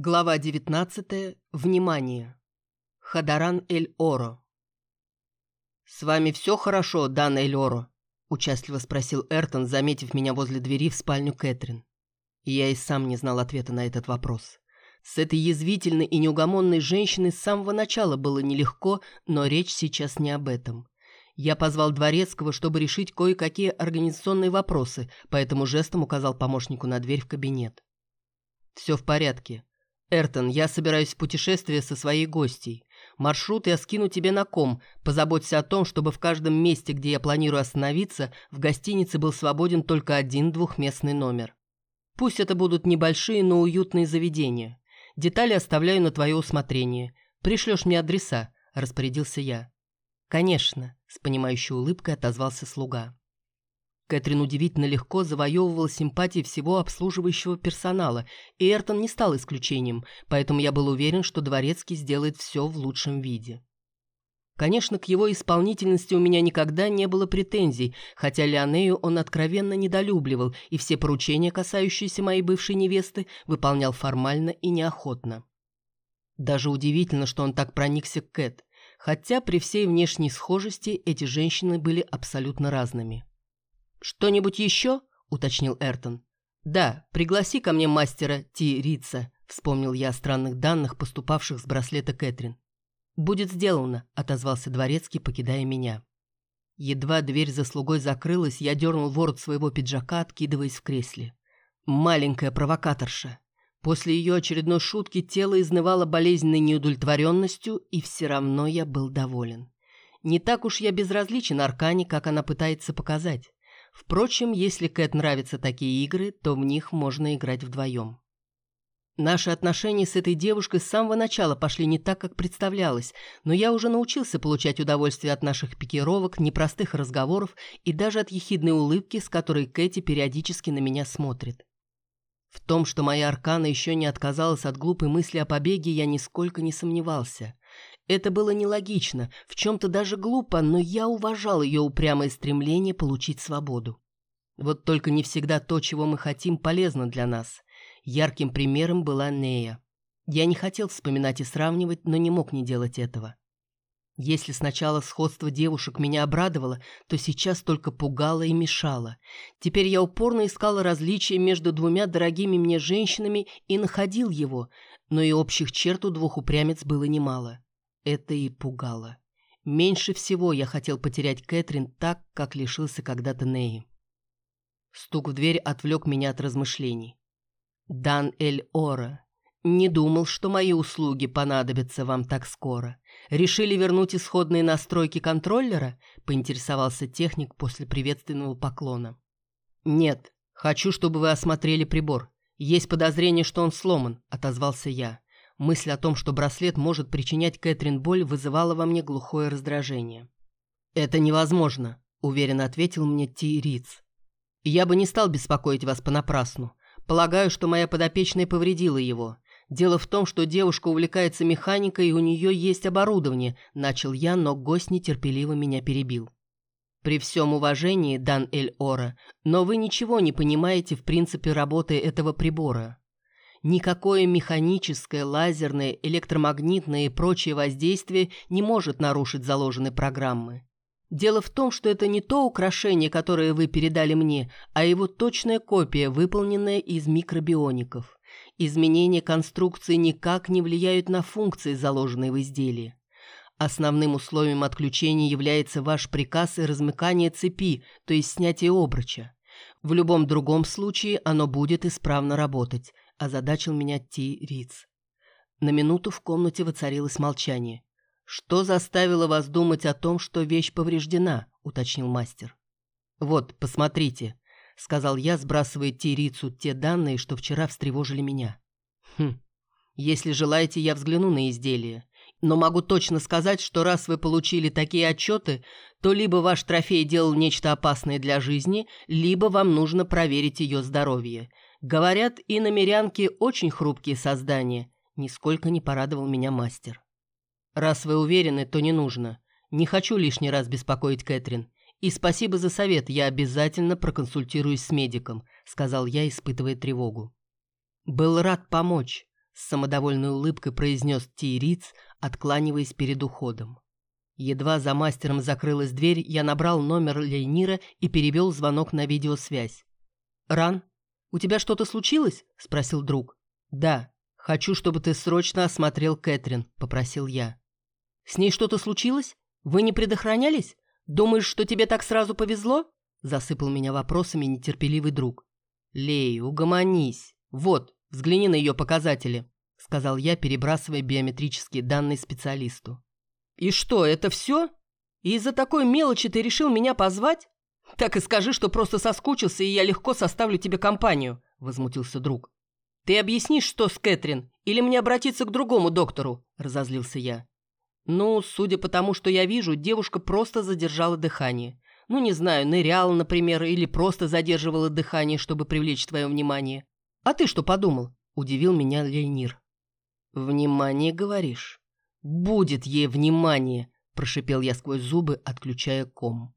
Глава 19. Внимание. Хадаран Эль-Оро. «С вами все хорошо, Дан Эль-Оро?» – участливо спросил Эртон, заметив меня возле двери в спальню Кэтрин. я и сам не знал ответа на этот вопрос. С этой язвительной и неугомонной женщиной с самого начала было нелегко, но речь сейчас не об этом. Я позвал Дворецкого, чтобы решить кое-какие организационные вопросы, поэтому жестом указал помощнику на дверь в кабинет. «Все в порядке. «Эртон, я собираюсь в путешествие со своей гостьей. Маршрут я скину тебе на ком. Позаботься о том, чтобы в каждом месте, где я планирую остановиться, в гостинице был свободен только один двухместный номер. Пусть это будут небольшие, но уютные заведения. Детали оставляю на твое усмотрение. Пришлешь мне адреса», – распорядился я. «Конечно», – с понимающей улыбкой отозвался слуга. Кэтрин удивительно легко завоевывала симпатии всего обслуживающего персонала, и Эртон не стал исключением, поэтому я был уверен, что Дворецкий сделает все в лучшем виде. Конечно, к его исполнительности у меня никогда не было претензий, хотя Леонею он откровенно недолюбливал, и все поручения, касающиеся моей бывшей невесты, выполнял формально и неохотно. Даже удивительно, что он так проникся к Кэт, хотя при всей внешней схожести эти женщины были абсолютно разными. «Что-нибудь еще?» – уточнил Эртон. «Да, пригласи ко мне мастера Ти Рица», – вспомнил я о странных данных, поступавших с браслета Кэтрин. «Будет сделано», – отозвался дворецкий, покидая меня. Едва дверь за слугой закрылась, я дернул ворот своего пиджака, откидываясь в кресле. Маленькая провокаторша. После ее очередной шутки тело изнывало болезненной неудовлетворенностью, и все равно я был доволен. Не так уж я безразличен Аркане, как она пытается показать. Впрочем, если Кэт нравятся такие игры, то в них можно играть вдвоем. Наши отношения с этой девушкой с самого начала пошли не так, как представлялось, но я уже научился получать удовольствие от наших пикировок, непростых разговоров и даже от ехидной улыбки, с которой Кэти периодически на меня смотрит. В том, что моя Аркана еще не отказалась от глупой мысли о побеге, я нисколько не сомневался. Это было нелогично, в чем-то даже глупо, но я уважал ее упрямое стремление получить свободу. Вот только не всегда то, чего мы хотим, полезно для нас. Ярким примером была Нея. Я не хотел вспоминать и сравнивать, но не мог не делать этого. Если сначала сходство девушек меня обрадовало, то сейчас только пугало и мешало. Теперь я упорно искал различия между двумя дорогими мне женщинами и находил его, но и общих черт у двух упрямец было немало. Это и пугало. Меньше всего я хотел потерять Кэтрин так, как лишился когда-то Неи. Стук в дверь отвлек меня от размышлений. «Дан Эль Ора, не думал, что мои услуги понадобятся вам так скоро. Решили вернуть исходные настройки контроллера?» – поинтересовался техник после приветственного поклона. «Нет, хочу, чтобы вы осмотрели прибор. Есть подозрение, что он сломан», – отозвался я. Мысль о том, что браслет может причинять Кэтрин боль, вызывала во мне глухое раздражение. «Это невозможно», — уверенно ответил мне Ти Риц. «Я бы не стал беспокоить вас понапрасну. Полагаю, что моя подопечная повредила его. Дело в том, что девушка увлекается механикой, и у нее есть оборудование», — начал я, но гость нетерпеливо меня перебил. «При всем уважении, Дан Эль Ора, но вы ничего не понимаете в принципе работы этого прибора. Никакое механическое, лазерное, электромагнитное и прочее воздействие не может нарушить заложенной программы. Дело в том, что это не то украшение, которое вы передали мне, а его точная копия, выполненная из микробиоников. Изменения конструкции никак не влияют на функции, заложенные в изделии. Основным условием отключения является ваш приказ и размыкание цепи, то есть снятие обруча. В любом другом случае оно будет исправно работать – озадачил меня Ти Риц. На минуту в комнате воцарилось молчание. «Что заставило вас думать о том, что вещь повреждена?» – уточнил мастер. «Вот, посмотрите», – сказал я, сбрасывая Тирицу те данные, что вчера встревожили меня. «Хм, если желаете, я взгляну на изделие. Но могу точно сказать, что раз вы получили такие отчеты, то либо ваш трофей делал нечто опасное для жизни, либо вам нужно проверить ее здоровье. Говорят, и намерянки очень хрупкие создания. Нисколько не порадовал меня мастер. Раз вы уверены, то не нужно. Не хочу лишний раз беспокоить Кэтрин. И спасибо за совет, я обязательно проконсультируюсь с медиком, сказал я, испытывая тревогу. Был рад помочь. с самодовольной улыбкой произнес Тириц, откланиваясь перед уходом. Едва за мастером закрылась дверь, я набрал номер Лейнира и перевел звонок на видеосвязь. «Ран, у тебя что-то случилось?» – спросил друг. «Да, хочу, чтобы ты срочно осмотрел Кэтрин», – попросил я. «С ней что-то случилось? Вы не предохранялись? Думаешь, что тебе так сразу повезло?» – засыпал меня вопросами нетерпеливый друг. «Лей, угомонись. Вот, взгляни на ее показатели», – сказал я, перебрасывая биометрические данные специалисту. «И что, это все? И из-за такой мелочи ты решил меня позвать? Так и скажи, что просто соскучился, и я легко составлю тебе компанию», – возмутился друг. «Ты объяснишь, что с Кэтрин, или мне обратиться к другому доктору?» – разозлился я. «Ну, судя по тому, что я вижу, девушка просто задержала дыхание. Ну, не знаю, ныряла, например, или просто задерживала дыхание, чтобы привлечь твое внимание. А ты что подумал?» – удивил меня Лейнир. «Внимание, говоришь?» «Будет ей внимание!» – прошипел я сквозь зубы, отключая ком.